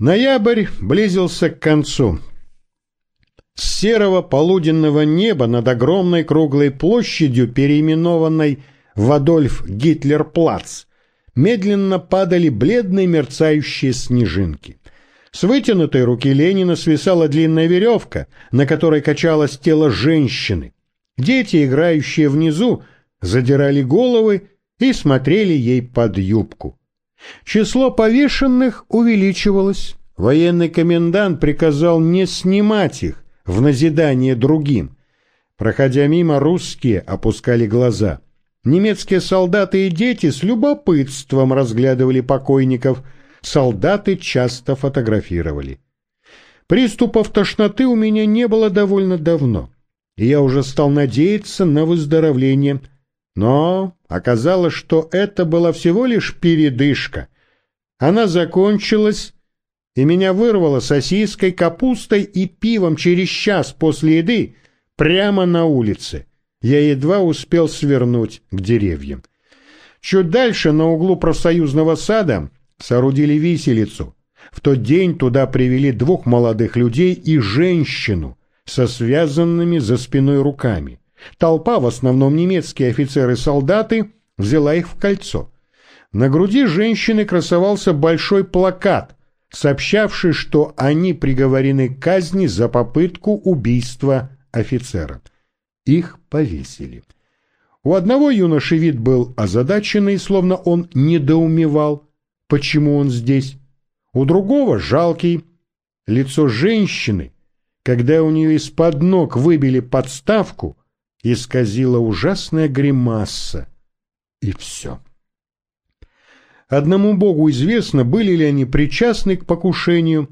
Ноябрь близился к концу. С серого полуденного неба над огромной круглой площадью, переименованной в Адольф Гитлер-Плац, медленно падали бледные мерцающие снежинки. С вытянутой руки Ленина свисала длинная веревка, на которой качалось тело женщины. Дети, играющие внизу, задирали головы и смотрели ей под юбку. Число повешенных увеличивалось. Военный комендант приказал не снимать их в назидание другим. Проходя мимо, русские опускали глаза. Немецкие солдаты и дети с любопытством разглядывали покойников. Солдаты часто фотографировали. Приступов тошноты у меня не было довольно давно, и я уже стал надеяться на выздоровление – но оказалось, что это была всего лишь передышка. Она закончилась, и меня вырвало сосиской, капустой и пивом через час после еды прямо на улице. Я едва успел свернуть к деревьям. Чуть дальше, на углу профсоюзного сада, соорудили виселицу. В тот день туда привели двух молодых людей и женщину со связанными за спиной руками. Толпа, в основном немецкие офицеры-солдаты, взяла их в кольцо. На груди женщины красовался большой плакат, сообщавший, что они приговорены к казни за попытку убийства офицера. Их повесили. У одного юноши вид был озадаченный, словно он недоумевал, почему он здесь. У другого жалкий. Лицо женщины, когда у нее из-под ног выбили подставку, исказила ужасная гримаса. И все. Одному Богу известно, были ли они причастны к покушению.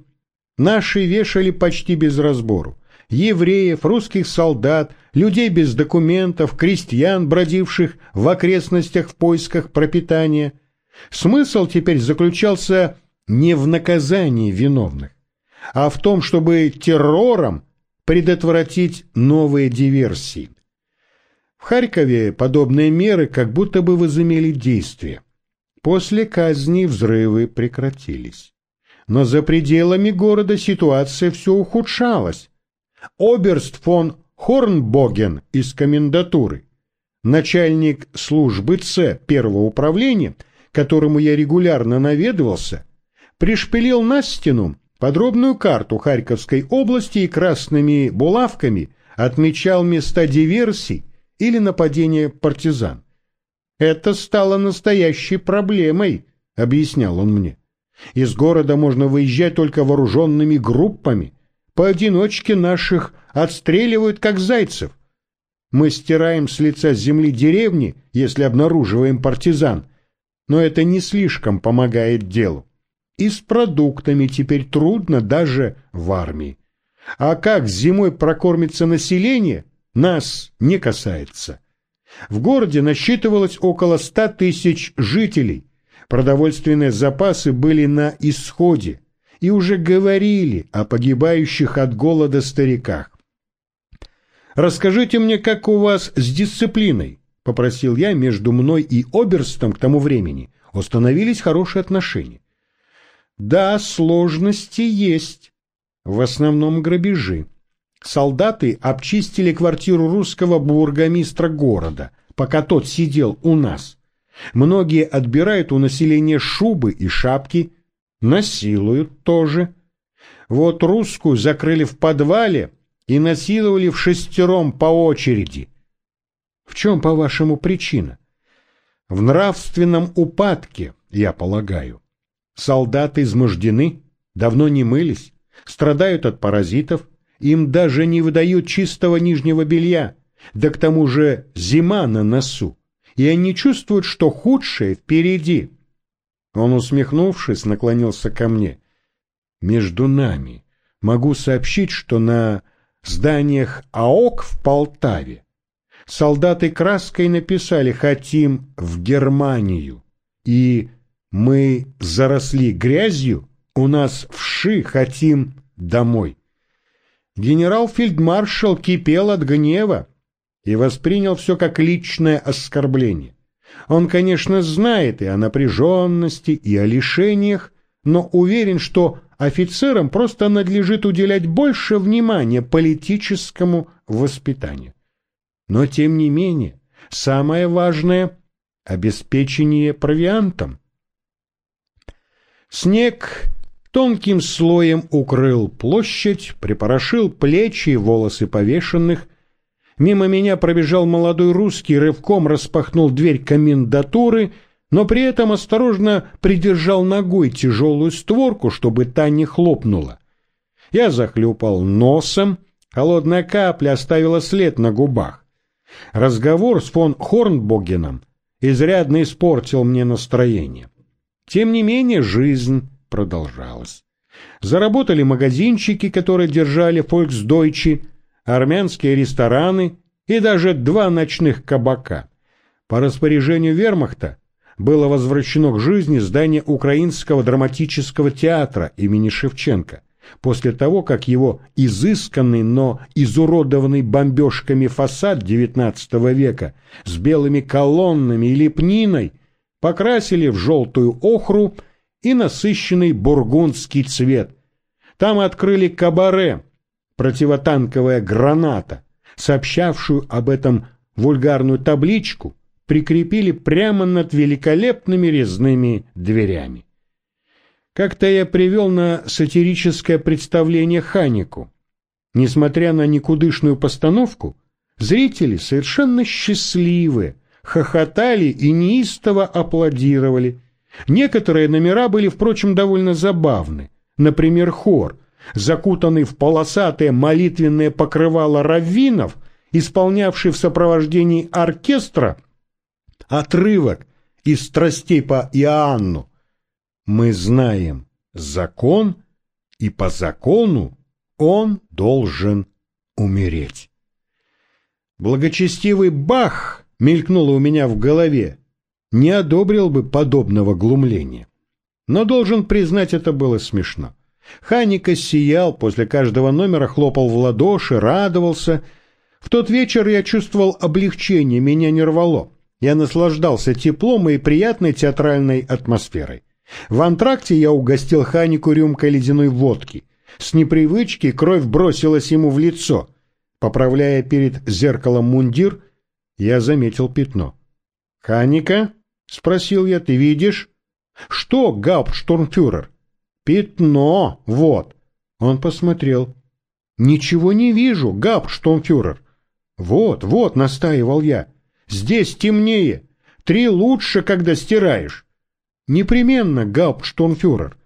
Наши вешали почти без разбору. Евреев, русских солдат, людей без документов, крестьян, бродивших в окрестностях в поисках пропитания. Смысл теперь заключался не в наказании виновных, а в том, чтобы террором предотвратить новые диверсии. В Харькове подобные меры как будто бы возымели действие. После казни взрывы прекратились. Но за пределами города ситуация все ухудшалась. Оберст фон Хорнбоген из комендатуры, начальник службы С первого управления, которому я регулярно наведывался, пришпилил на стену подробную карту Харьковской области и красными булавками отмечал места диверсий, или нападение партизан. Это стало настоящей проблемой, объяснял он мне. Из города можно выезжать только вооруженными группами. Поодиночке наших отстреливают, как зайцев. Мы стираем с лица земли деревни, если обнаруживаем партизан, но это не слишком помогает делу. И с продуктами теперь трудно даже в армии. А как зимой прокормится население – нас не касается. В городе насчитывалось около ста тысяч жителей. Продовольственные запасы были на исходе и уже говорили о погибающих от голода стариках. «Расскажите мне, как у вас с дисциплиной?» — попросил я между мной и Оберстом к тому времени. Установились хорошие отношения. «Да, сложности есть. В основном грабежи солдаты обчистили квартиру русского бургомистра города, пока тот сидел у нас. Многие отбирают у населения шубы и шапки, насилуют тоже. Вот русскую закрыли в подвале и насиловали в шестером по очереди. В чем, по-вашему, причина? В нравственном упадке, я полагаю. Солдаты измождены, давно не мылись, страдают от паразитов, им даже не выдают чистого нижнего белья, да к тому же зима на носу, и они чувствуют, что худшее впереди. Он, усмехнувшись, наклонился ко мне. Между нами могу сообщить, что на зданиях АОК в Полтаве солдаты краской написали «Хотим в Германию» и «Мы заросли грязью, у нас вши, хотим домой». Генерал-фельдмаршал кипел от гнева и воспринял все как личное оскорбление. Он, конечно, знает и о напряженности, и о лишениях, но уверен, что офицерам просто надлежит уделять больше внимания политическому воспитанию. Но, тем не менее, самое важное – обеспечение провиантом. Снег тонким слоем укрыл площадь, припорошил плечи и волосы повешенных. Мимо меня пробежал молодой русский, рывком распахнул дверь комендатуры, но при этом осторожно придержал ногой тяжелую створку, чтобы та не хлопнула. Я захлюпал носом, холодная капля оставила след на губах. Разговор с фон Хорнбогеном изрядно испортил мне настроение. Тем не менее, жизнь продолжалась. Заработали магазинчики, которые держали фольксдойчи, армянские рестораны и даже два ночных кабака. По распоряжению вермахта было возвращено к жизни здание Украинского драматического театра имени Шевченко после того, как его изысканный, но изуродованный бомбежками фасад XIX века с белыми колоннами и лепниной покрасили в желтую охру и насыщенный бургундский цвет. Там открыли кабаре, противотанковая граната, сообщавшую об этом вульгарную табличку, прикрепили прямо над великолепными резными дверями. Как-то я привел на сатирическое представление Ханику. Несмотря на никудышную постановку, зрители совершенно счастливы, хохотали и неистово аплодировали. Некоторые номера были, впрочем, довольно забавны. Например, хор, закутанный в полосатое молитвенное покрывало раввинов, исполнявший в сопровождении оркестра отрывок из «Страстей по Иоанну», мы знаем закон, и по закону он должен умереть. Благочестивый Бах мелькнуло у меня в голове, не одобрил бы подобного глумления. Но должен признать, это было смешно. Ханика сиял, после каждого номера хлопал в ладоши, радовался. В тот вечер я чувствовал облегчение, меня не рвало. Я наслаждался теплом и приятной театральной атмосферой. В антракте я угостил Ханику рюмкой ледяной водки. С непривычки кровь бросилась ему в лицо. Поправляя перед зеркалом мундир, я заметил пятно. «Ханика?» — спросил я. «Ты видишь?» «Что, гауптштурмфюрер?» «Пятно, вот». Он посмотрел. «Ничего не вижу, гауптштурмфюрер». «Вот, вот», — настаивал я. «Здесь темнее. Три лучше, когда стираешь». Непременно, гауптштурмфюрер.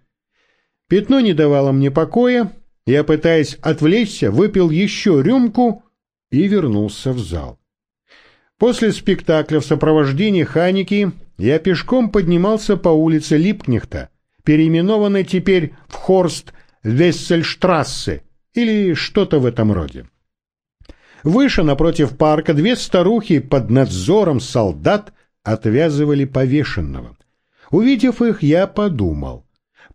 Пятно не давало мне покоя, я, пытаясь отвлечься, выпил еще рюмку и вернулся в зал. После спектакля в сопровождении Ханики я пешком поднимался по улице Липкнехта, переименованной теперь в Хорст Вессельштрассе или что-то в этом роде. Выше, напротив парка, две старухи под надзором солдат отвязывали повешенного. Увидев их, я подумал.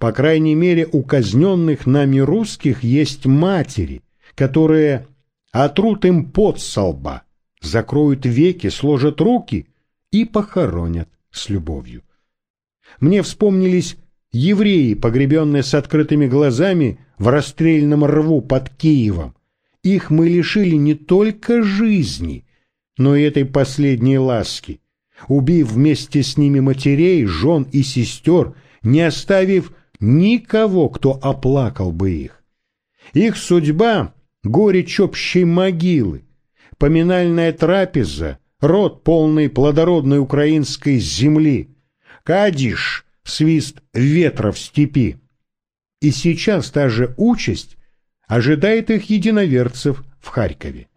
По крайней мере, у казненных нами русских есть матери, которые отрут им пот со лба, закроют веки, сложат руки и похоронят с любовью. Мне вспомнились евреи, погребенные с открытыми глазами в расстрельном рву под Киевом. Их мы лишили не только жизни, но и этой последней ласки убив вместе с ними матерей, жен и сестер, не оставив никого, кто оплакал бы их. Их судьба — горечь общей могилы, поминальная трапеза, род полный плодородной украинской земли, кадиш, свист ветра в степи. И сейчас та же участь ожидает их единоверцев в Харькове.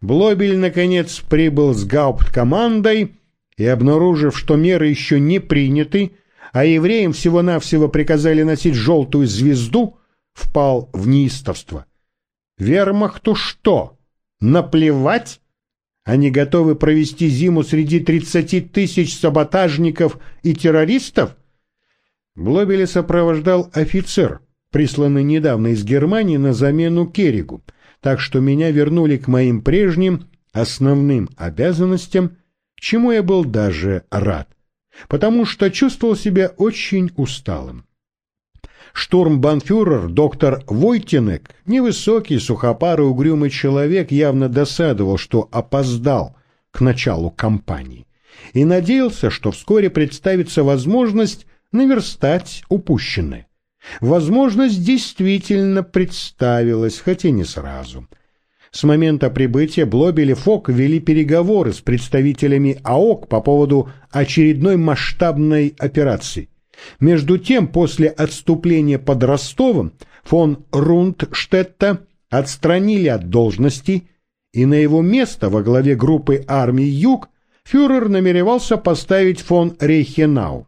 Блобель, наконец, прибыл с гаупткомандой и, обнаружив, что меры еще не приняты, а евреям всего-навсего приказали носить желтую звезду, впал в неистовство. Вермахту что? Наплевать? Они готовы провести зиму среди тридцати тысяч саботажников и террористов? Блобеля сопровождал офицер, присланный недавно из Германии на замену Керригу, так что меня вернули к моим прежним основным обязанностям чему я был даже рад, потому что чувствовал себя очень усталым. Штурмбанфюрер доктор Войтинек, невысокий, сухопарый, угрюмый человек, явно досадовал, что опоздал к началу кампании и надеялся, что вскоре представится возможность наверстать упущенное. Возможность действительно представилась, хотя не сразу. С момента прибытия Блобель и Фок вели переговоры с представителями АОК по поводу очередной масштабной операции. Между тем, после отступления под Ростовом фон Рундштетта отстранили от должности, и на его место во главе группы армий «Юг» фюрер намеревался поставить фон Рейхенау.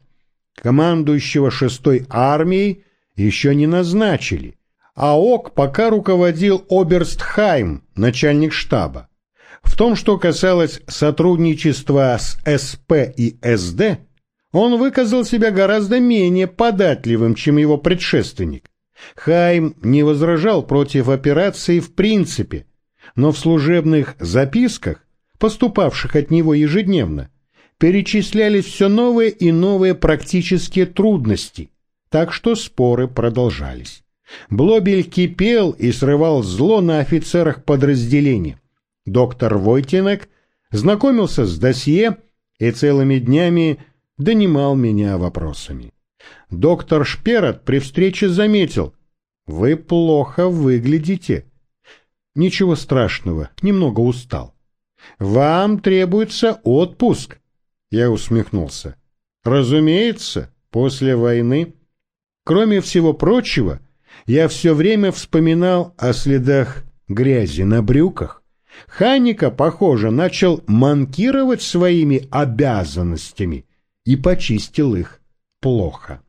Командующего шестой армией еще не назначили, а ОК пока руководил Оберстхайм, начальник штаба. В том, что касалось сотрудничества с СП и СД, он выказал себя гораздо менее податливым, чем его предшественник. Хайм не возражал против операции в принципе, но в служебных записках, поступавших от него ежедневно, перечислялись все новые и новые практические трудности, так что споры продолжались. Блобель кипел и срывал зло на офицерах подразделения. Доктор Войтинек знакомился с досье и целыми днями донимал меня вопросами. Доктор Шперот при встрече заметил, «Вы плохо выглядите». Ничего страшного, немного устал. «Вам требуется отпуск». Я усмехнулся. «Разумеется, после войны». Кроме всего прочего, я все время вспоминал о следах грязи на брюках. Ханика, похоже, начал манкировать своими обязанностями и почистил их плохо.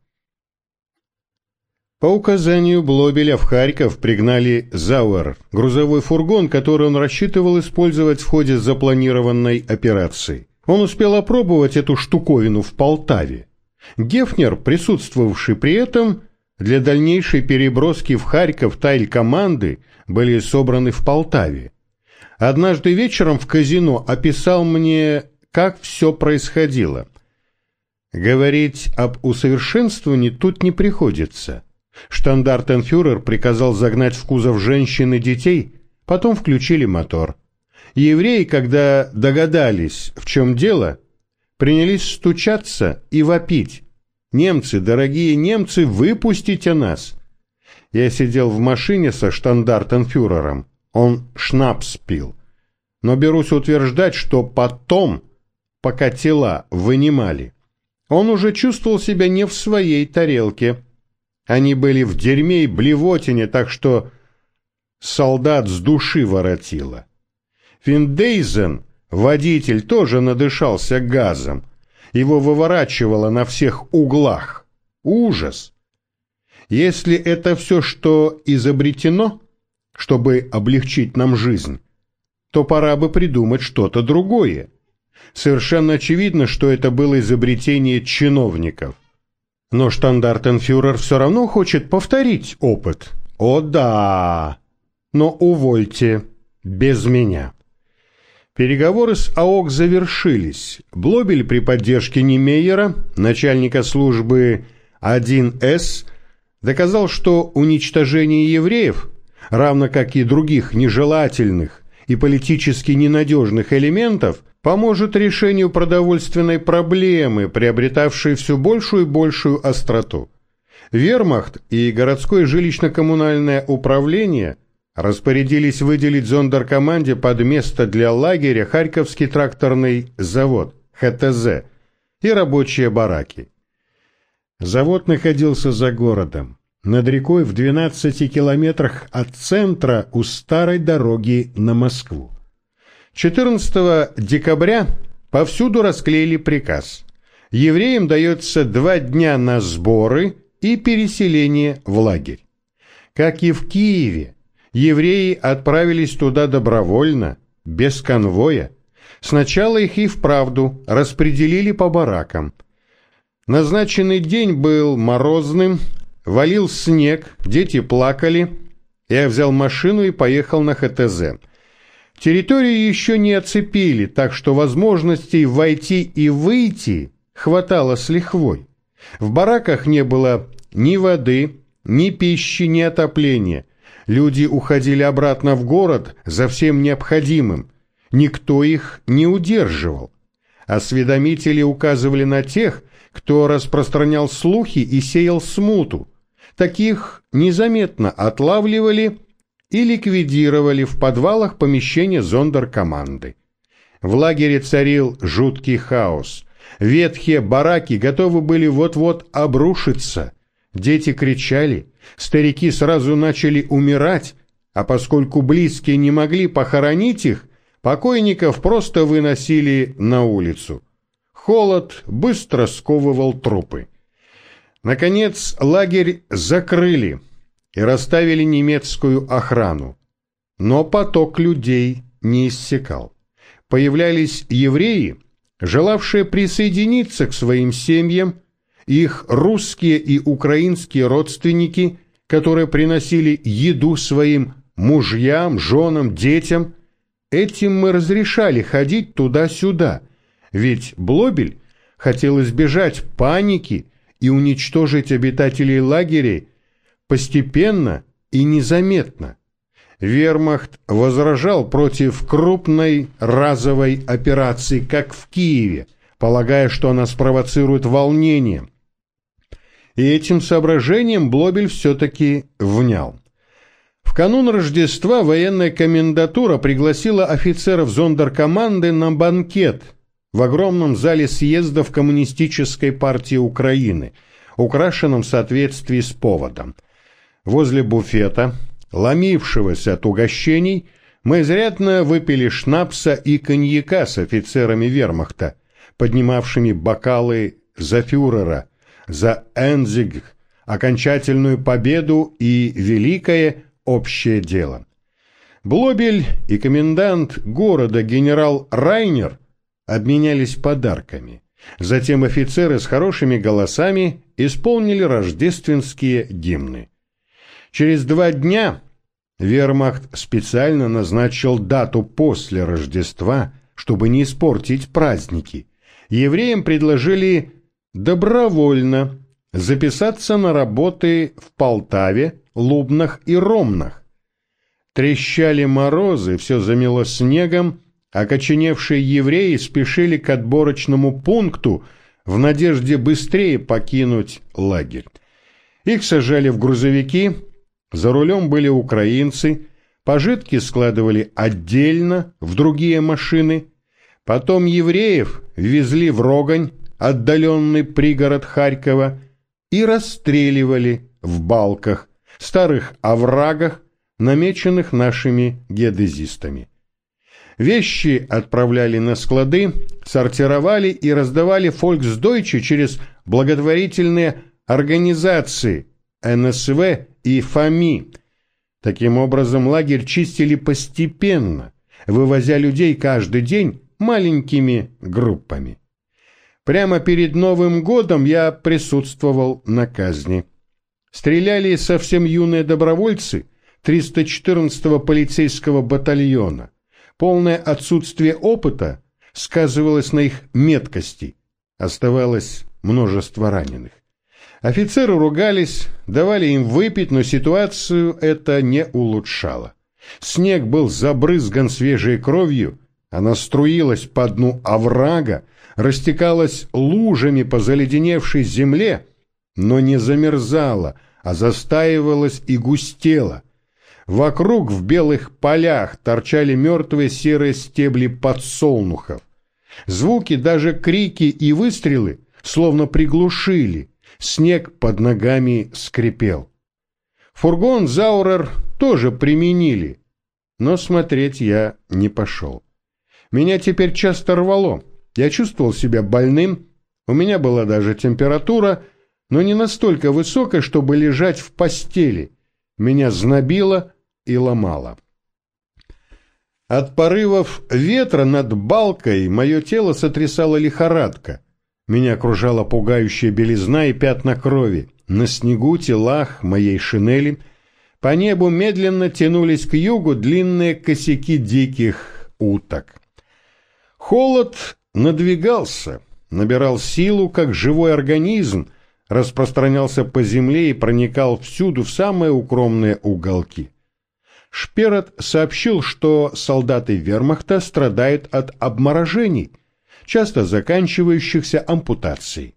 По указанию Блобеля в Харьков пригнали Зауэр, грузовой фургон, который он рассчитывал использовать в ходе запланированной операции. Он успел опробовать эту штуковину в Полтаве. Гефнер, присутствовавший при этом, для дальнейшей переброски в Харьков тайль команды были собраны в Полтаве. Однажды вечером в казино описал мне, как все происходило. Говорить об усовершенствовании тут не приходится. Штандартенфюрер приказал загнать в кузов женщин и детей, потом включили мотор. Евреи, когда догадались, в чем дело, принялись стучаться и вопить. «Немцы, дорогие немцы, выпустите нас!» Я сидел в машине со штандартенфюрером. Он шнапс пил. Но берусь утверждать, что потом, пока тела вынимали, он уже чувствовал себя не в своей тарелке. Они были в дерьме и блевотине, так что солдат с души воротило. Финдейзен Водитель тоже надышался газом. Его выворачивало на всех углах. Ужас! Если это все, что изобретено, чтобы облегчить нам жизнь, то пора бы придумать что-то другое. Совершенно очевидно, что это было изобретение чиновников. Но штандартенфюрер все равно хочет повторить опыт. О да! Но увольте, без меня. Переговоры с АОК завершились. Блобель при поддержке Немейера, начальника службы 1С, доказал, что уничтожение евреев, равно как и других нежелательных и политически ненадежных элементов, поможет решению продовольственной проблемы, приобретавшей все большую и большую остроту. Вермахт и городское жилищно-коммунальное управление – распорядились выделить зондеркоманде под место для лагеря Харьковский тракторный завод ХТЗ и рабочие бараки. Завод находился за городом, над рекой в 12 километрах от центра у старой дороги на Москву. 14 декабря повсюду расклеили приказ. Евреям дается два дня на сборы и переселение в лагерь. Как и в Киеве, евреи отправились туда добровольно, без конвоя. Сначала их и вправду распределили по баракам. Назначенный день был морозным, валил снег, дети плакали. Я взял машину и поехал на ХТЗ. Территорию еще не оцепили, так что возможностей войти и выйти хватало с лихвой. В бараках не было ни воды, ни пищи, ни отопления. Люди уходили обратно в город за всем необходимым. Никто их не удерживал. Осведомители указывали на тех, кто распространял слухи и сеял смуту. Таких незаметно отлавливали и ликвидировали в подвалах помещения зондеркоманды. В лагере царил жуткий хаос. Ветхие бараки готовы были вот-вот обрушиться. Дети кричали, старики сразу начали умирать, а поскольку близкие не могли похоронить их, покойников просто выносили на улицу. Холод быстро сковывал трупы. Наконец лагерь закрыли и расставили немецкую охрану. Но поток людей не иссякал. Появлялись евреи, желавшие присоединиться к своим семьям, их русские и украинские родственники, которые приносили еду своим мужьям, женам, детям. Этим мы разрешали ходить туда-сюда, ведь Блобель хотел избежать паники и уничтожить обитателей лагерей постепенно и незаметно. Вермахт возражал против крупной разовой операции, как в Киеве, полагая, что она спровоцирует волнение. И этим соображением Блобель все-таки внял. В канун Рождества военная комендатура пригласила офицеров зондеркоманды на банкет в огромном зале съездов Коммунистической партии Украины, украшенном в соответствии с поводом. Возле буфета ломившегося от угощений, мы изрядно выпили шнапса и коньяка с офицерами вермахта, поднимавшими бокалы за фюрера, за Энзиг, окончательную победу и великое общее дело. Блобель и комендант города генерал Райнер обменялись подарками. Затем офицеры с хорошими голосами исполнили рождественские гимны. Через два дня Вермахт специально назначил дату после Рождества, чтобы не испортить праздники. Евреям предложили добровольно записаться на работы в Полтаве, Лубнах и Ромнах. Трещали морозы, все замело снегом, окоченевшие евреи спешили к отборочному пункту в надежде быстрее покинуть лагерь. Их сажали в грузовики, за рулем были украинцы, пожитки складывали отдельно в другие машины. Потом евреев везли в Рогань, отдаленный пригород Харькова, и расстреливали в балках, старых оврагах, намеченных нашими геодезистами. Вещи отправляли на склады, сортировали и раздавали фольксдойче через благотворительные организации НСВ и ФАМИ. Таким образом, лагерь чистили постепенно, вывозя людей каждый день маленькими группами. Прямо перед Новым годом я присутствовал на казни. Стреляли совсем юные добровольцы 314-го полицейского батальона. Полное отсутствие опыта сказывалось на их меткости. Оставалось множество раненых. Офицеры ругались, давали им выпить, но ситуацию это не улучшало. Снег был забрызган свежей кровью, она струилась по дну оврага, растекалась лужами по заледеневшей земле, но не замерзала, а застаивалась и густела. Вокруг в белых полях торчали мертвые серые стебли подсолнухов. Звуки, даже крики и выстрелы словно приглушили – снег под ногами скрипел. Фургон Заурер тоже применили, но смотреть я не пошел. Меня теперь часто рвало, я чувствовал себя больным, у меня была даже температура, но не настолько высокая, чтобы лежать в постели. Меня знобило и ломало. От порывов ветра над балкой мое тело сотрясала лихорадка. Меня окружала пугающая белизна и пятна крови. На снегу телах моей шинели по небу медленно тянулись к югу длинные косяки диких уток. Холод надвигался, набирал силу, как живой организм, распространялся по земле и проникал всюду в самые укромные уголки. Шперот сообщил, что солдаты вермахта страдают от обморожений, часто заканчивающихся ампутацией.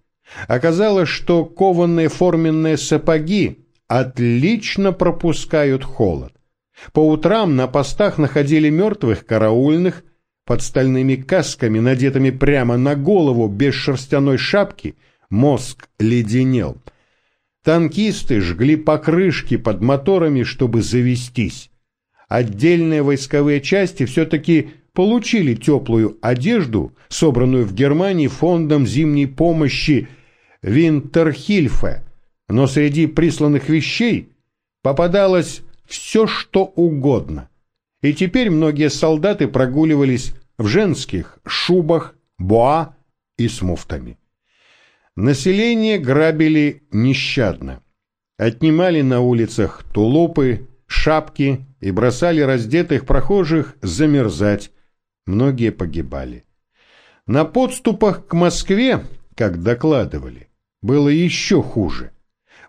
Оказалось, что кованные форменные сапоги отлично пропускают холод. По утрам на постах находили мертвых караульных под стальными касками, надетыми прямо на голову без шерстяной шапки, мозг леденел. Танкисты жгли покрышки под моторами, чтобы завестись. Отдельные войсковые части все-таки получили теплую одежду, собранную в Германии фондом зимней помощи Винтерхильфе, но среди присланных вещей попадалось все, что угодно. И теперь многие солдаты прогуливались в женских шубах, боа и с муфтами. Население грабили нещадно. Отнимали на улицах тулупы, шапки и бросали раздетых прохожих замерзать. Многие погибали. На подступах к Москве, как докладывали, было еще хуже.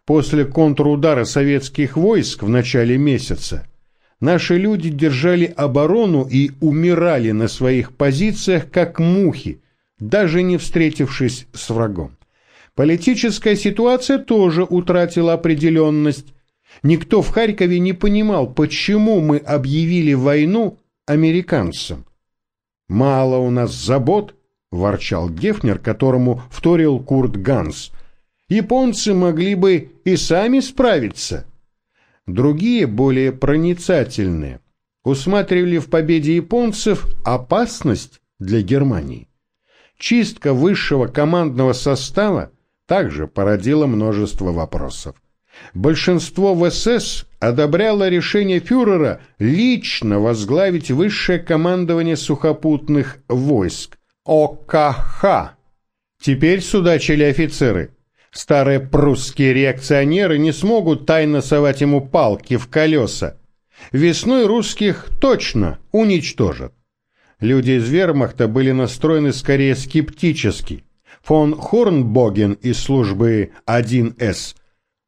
После контрудара советских войск в начале месяца наши люди держали оборону и умирали на своих позициях, как мухи, даже не встретившись с врагом. Политическая ситуация тоже утратила определенность. Никто в Харькове не понимал, почему мы объявили войну американцам. «Мало у нас забот», – ворчал Гефнер, которому вторил Курт Ганс – Японцы могли бы и сами справиться. Другие, более проницательные, усматривали в победе японцев опасность для Германии. Чистка высшего командного состава также породила множество вопросов. Большинство в СС одобряло решение фюрера лично возглавить высшее командование сухопутных войск ОКХ. Теперь судачили офицеры – Старые прусские реакционеры не смогут тайно совать ему палки в колеса. Весной русских точно уничтожат. Люди из вермахта были настроены скорее скептически. Фон Хорнбоген из службы 1С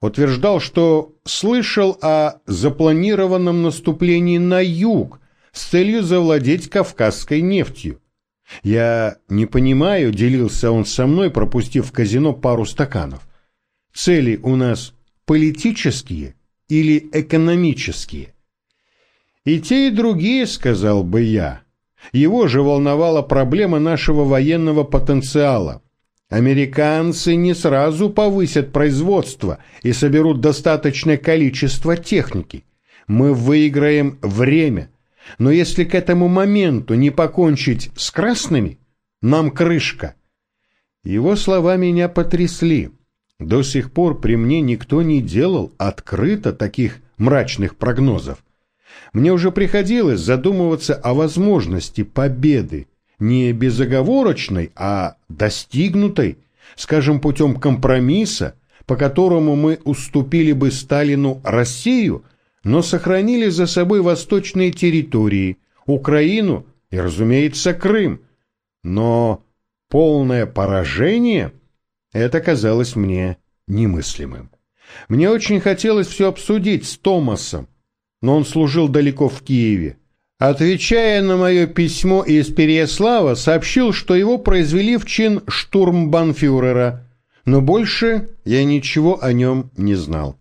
утверждал, что слышал о запланированном наступлении на юг с целью завладеть кавказской нефтью. «Я не понимаю», — делился он со мной, пропустив в казино пару стаканов. «Цели у нас политические или экономические?» «И те, и другие», — сказал бы я. Его же волновала проблема нашего военного потенциала. Американцы не сразу повысят производство и соберут достаточное количество техники. Мы выиграем время — но если к этому моменту не покончить с красными, нам крышка. Его слова меня потрясли. До сих пор при мне никто не делал открыто таких мрачных прогнозов. Мне уже приходилось задумываться о возможности победы, не безоговорочной, а достигнутой, скажем, путем компромисса, по которому мы уступили бы Сталину Россию – но сохранили за собой восточные территории, Украину и, разумеется, Крым. Но полное поражение – это казалось мне немыслимым. Мне очень хотелось все обсудить с Томасом, но он служил далеко в Киеве. Отвечая на мое письмо из Переяслава, сообщил, что его произвели в чин штурмбанфюрера, но больше я ничего о нем не знал.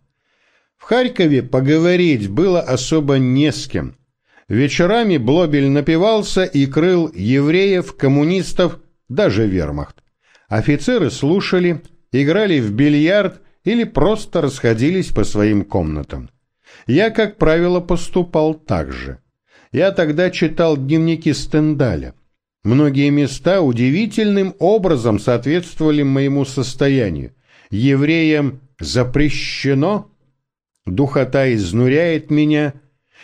В Харькове поговорить было особо не с кем. Вечерами Блобель напивался и крыл евреев, коммунистов, даже вермахт. Офицеры слушали, играли в бильярд или просто расходились по своим комнатам. Я, как правило, поступал так же. Я тогда читал дневники Стендаля. Многие места удивительным образом соответствовали моему состоянию. Евреям запрещено Духота изнуряет меня,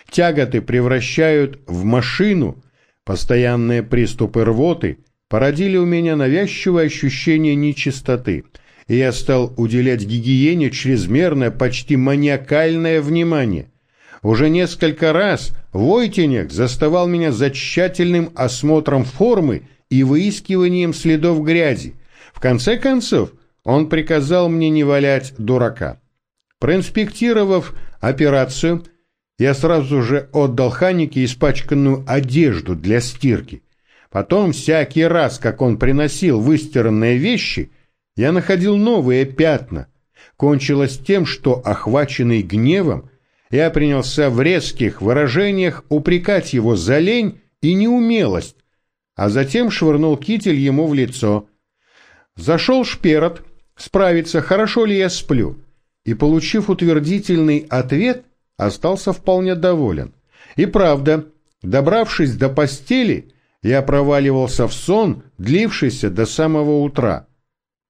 тяготы превращают в машину, постоянные приступы рвоты породили у меня навязчивое ощущение нечистоты, и я стал уделять гигиене чрезмерное, почти маниакальное внимание. Уже несколько раз Войтенек заставал меня за тщательным осмотром формы и выискиванием следов грязи. В конце концов, он приказал мне не валять дурака. Проинспектировав операцию, я сразу же отдал Ханике испачканную одежду для стирки. Потом всякий раз, как он приносил выстиранные вещи, я находил новые пятна. Кончилось тем, что, охваченный гневом, я принялся в резких выражениях упрекать его за лень и неумелость, а затем швырнул китель ему в лицо. Зашел шперот, справиться, хорошо ли я сплю, и, получив утвердительный ответ, остался вполне доволен. И правда, добравшись до постели, я проваливался в сон, длившийся до самого утра.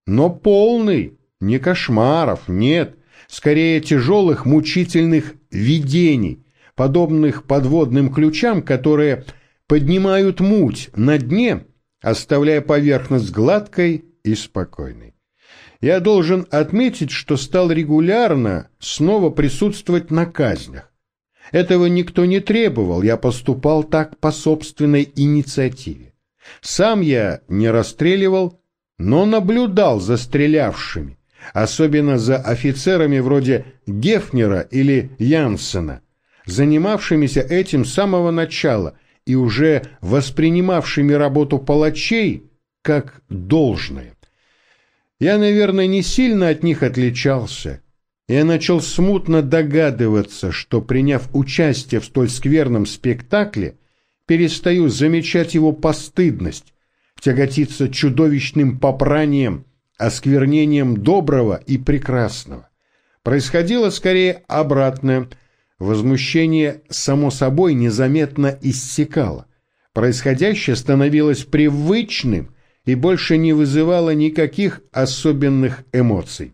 Но полный, не кошмаров, нет, скорее тяжелых мучительных видений, подобных подводным ключам, которые поднимают муть на дне, оставляя поверхность гладкой и спокойной. Я должен отметить, что стал регулярно снова присутствовать на казнях. Этого никто не требовал, я поступал так по собственной инициативе. Сам я не расстреливал, но наблюдал за стрелявшими, особенно за офицерами вроде Гефнера или Янсена, занимавшимися этим с самого начала и уже воспринимавшими работу палачей как должное. Я, наверное, не сильно от них отличался. Я начал смутно догадываться, что, приняв участие в столь скверном спектакле, перестаю замечать его постыдность, тяготиться чудовищным попранием, осквернением доброго и прекрасного. Происходило скорее обратное. Возмущение, само собой, незаметно иссякало. Происходящее становилось привычным и больше не вызывало никаких особенных эмоций.